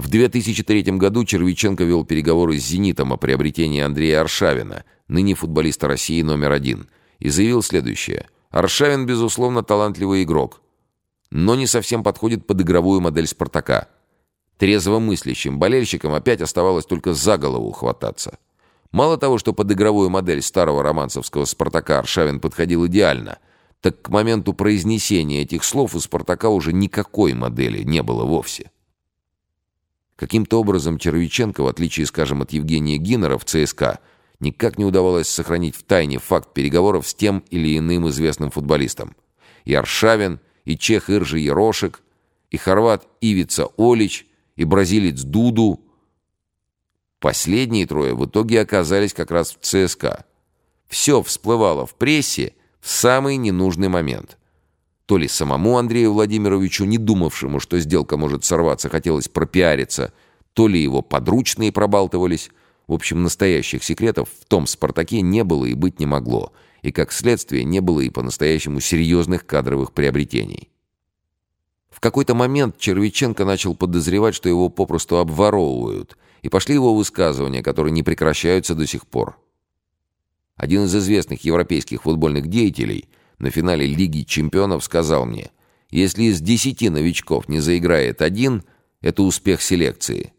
В 2003 году Червиченко вел переговоры с «Зенитом» о приобретении Андрея Аршавина, ныне футболиста России номер один, и заявил следующее. «Аршавин, безусловно, талантливый игрок, но не совсем подходит под игровую модель «Спартака». Трезвомыслящим болельщикам опять оставалось только за голову хвататься. Мало того, что под игровую модель старого романцевского «Спартака» Аршавин подходил идеально, так к моменту произнесения этих слов у «Спартака» уже никакой модели не было вовсе. Каким-то образом Червиченко, в отличие, скажем, от Евгения Гиннера в ЦСКА, никак не удавалось сохранить в тайне факт переговоров с тем или иным известным футболистом. И Аршавин, и чех Иржи Ерошек, и хорват Ивица Олич, и бразилец Дуду – Последние трое в итоге оказались как раз в ЦСКА. Все всплывало в прессе в самый ненужный момент. То ли самому Андрею Владимировичу, не думавшему, что сделка может сорваться, хотелось пропиариться, то ли его подручные пробалтывались. В общем, настоящих секретов в том «Спартаке» не было и быть не могло, и, как следствие, не было и по-настоящему серьезных кадровых приобретений. В какой-то момент Червиченко начал подозревать, что его попросту обворовывают – и пошли его высказывания, которые не прекращаются до сих пор. Один из известных европейских футбольных деятелей на финале Лиги чемпионов сказал мне, если из десяти новичков не заиграет один, это успех селекции.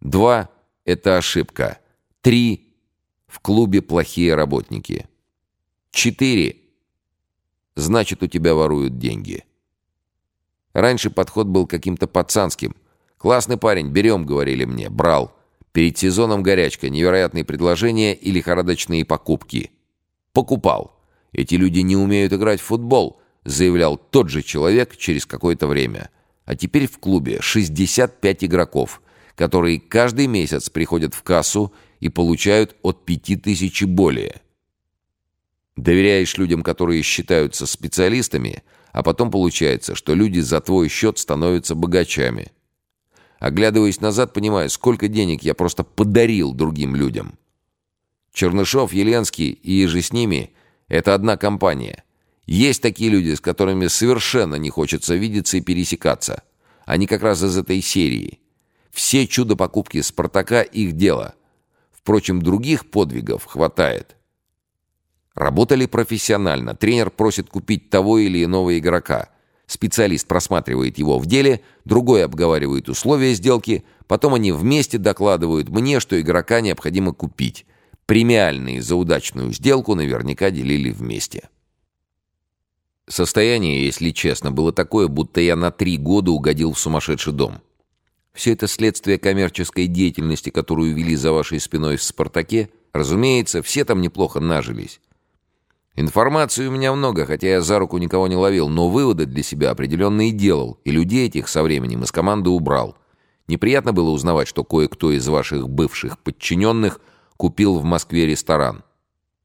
Два – это ошибка. Три – в клубе плохие работники. Четыре – значит, у тебя воруют деньги. Раньше подход был каким-то пацанским. «Классный парень, берем», — говорили мне. Брал. Перед сезоном горячка, невероятные предложения и лихорадочные покупки. Покупал. Эти люди не умеют играть в футбол, заявлял тот же человек через какое-то время. А теперь в клубе 65 игроков, которые каждый месяц приходят в кассу и получают от 5000 и более. Доверяешь людям, которые считаются специалистами, а потом получается, что люди за твой счет становятся богачами. Оглядываясь назад, понимаю, сколько денег я просто подарил другим людям. Чернышов, Еленский и же с ними — это одна компания. Есть такие люди, с которыми совершенно не хочется видеться и пересекаться. Они как раз из этой серии. Все чудо-покупки «Спартака» — их дело. Впрочем, других подвигов хватает. Работали профессионально. Тренер просит купить того или иного игрока — Специалист просматривает его в деле, другой обговаривает условия сделки, потом они вместе докладывают мне, что игрока необходимо купить. Премиальные за удачную сделку наверняка делили вместе. Состояние, если честно, было такое, будто я на три года угодил в сумасшедший дом. Все это следствие коммерческой деятельности, которую вели за вашей спиной в «Спартаке». Разумеется, все там неплохо нажились. Информации у меня много, хотя я за руку никого не ловил, но выводы для себя определенные делал, и людей этих со временем из команды убрал. Неприятно было узнавать, что кое-кто из ваших бывших подчиненных купил в Москве ресторан.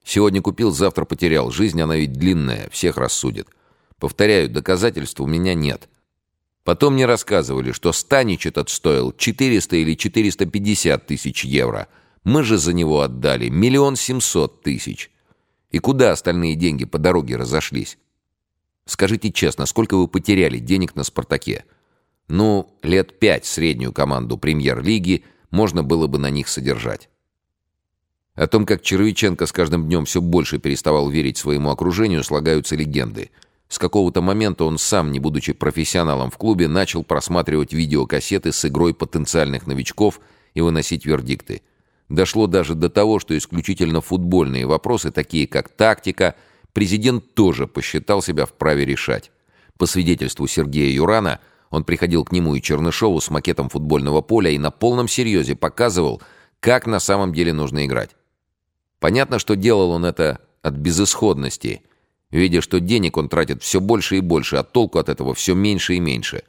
Сегодня купил, завтра потерял. Жизнь, она ведь длинная, всех рассудит. Повторяю, доказательств у меня нет. Потом мне рассказывали, что Станич этот стоил 400 или 450 тысяч евро. Мы же за него отдали миллион семьсот тысяч. И куда остальные деньги по дороге разошлись? Скажите честно, сколько вы потеряли денег на «Спартаке»? Ну, лет пять среднюю команду премьер-лиги можно было бы на них содержать. О том, как Червиченко с каждым днем все больше переставал верить своему окружению, слагаются легенды. С какого-то момента он сам, не будучи профессионалом в клубе, начал просматривать видеокассеты с игрой потенциальных новичков и выносить вердикты – Дошло даже до того, что исключительно футбольные вопросы, такие как тактика, президент тоже посчитал себя вправе решать. По свидетельству Сергея Юрана, он приходил к нему и Чернышову с макетом футбольного поля и на полном серьезе показывал, как на самом деле нужно играть. Понятно, что делал он это от безысходности, видя, что денег он тратит все больше и больше, а толку от этого все меньше и меньше.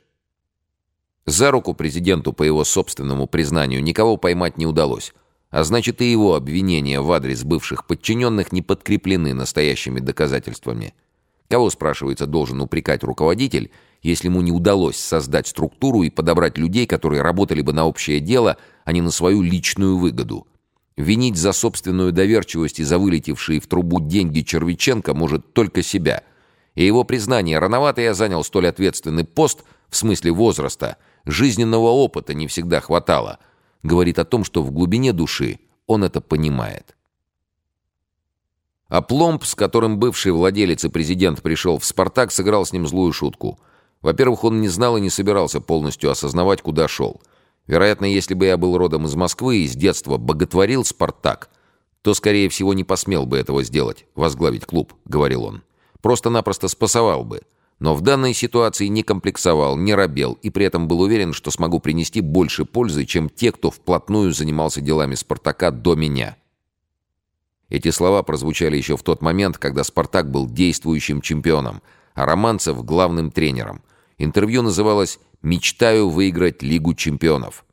За руку президенту, по его собственному признанию, никого поймать не удалось. А значит, и его обвинения в адрес бывших подчиненных не подкреплены настоящими доказательствами. Кого, спрашивается, должен упрекать руководитель, если ему не удалось создать структуру и подобрать людей, которые работали бы на общее дело, а не на свою личную выгоду? Винить за собственную доверчивость и за вылетевшие в трубу деньги Червиченко может только себя. И его признание «рановато я занял столь ответственный пост» в смысле возраста, Жизненного опыта не всегда хватало. Говорит о том, что в глубине души он это понимает. А пломб, с которым бывший владелец и президент пришел в «Спартак», сыграл с ним злую шутку. Во-первых, он не знал и не собирался полностью осознавать, куда шел. Вероятно, если бы я был родом из Москвы и с детства боготворил «Спартак», то, скорее всего, не посмел бы этого сделать, возглавить клуб, говорил он. Просто-напросто спасовал бы. Но в данной ситуации не комплексовал, не робел и при этом был уверен, что смогу принести больше пользы, чем те, кто вплотную занимался делами «Спартака» до меня. Эти слова прозвучали еще в тот момент, когда «Спартак» был действующим чемпионом, а Романцев — главным тренером. Интервью называлось «Мечтаю выиграть Лигу чемпионов».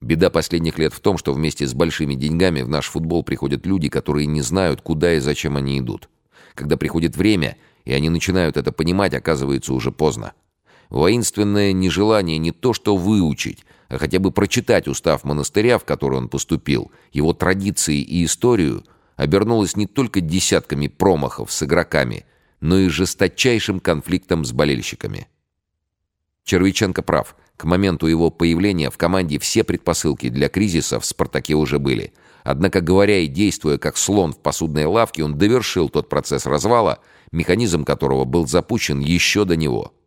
Беда последних лет в том, что вместе с большими деньгами в наш футбол приходят люди, которые не знают, куда и зачем они идут. Когда приходит время, и они начинают это понимать, оказывается уже поздно. Воинственное нежелание не то что выучить, а хотя бы прочитать устав монастыря, в который он поступил, его традиции и историю, обернулось не только десятками промахов с игроками, но и жесточайшим конфликтом с болельщиками. Червиченко прав. К моменту его появления в команде все предпосылки для кризиса в «Спартаке» уже были. Однако, говоря и действуя как слон в посудной лавке, он довершил тот процесс развала, механизм которого был запущен еще до него –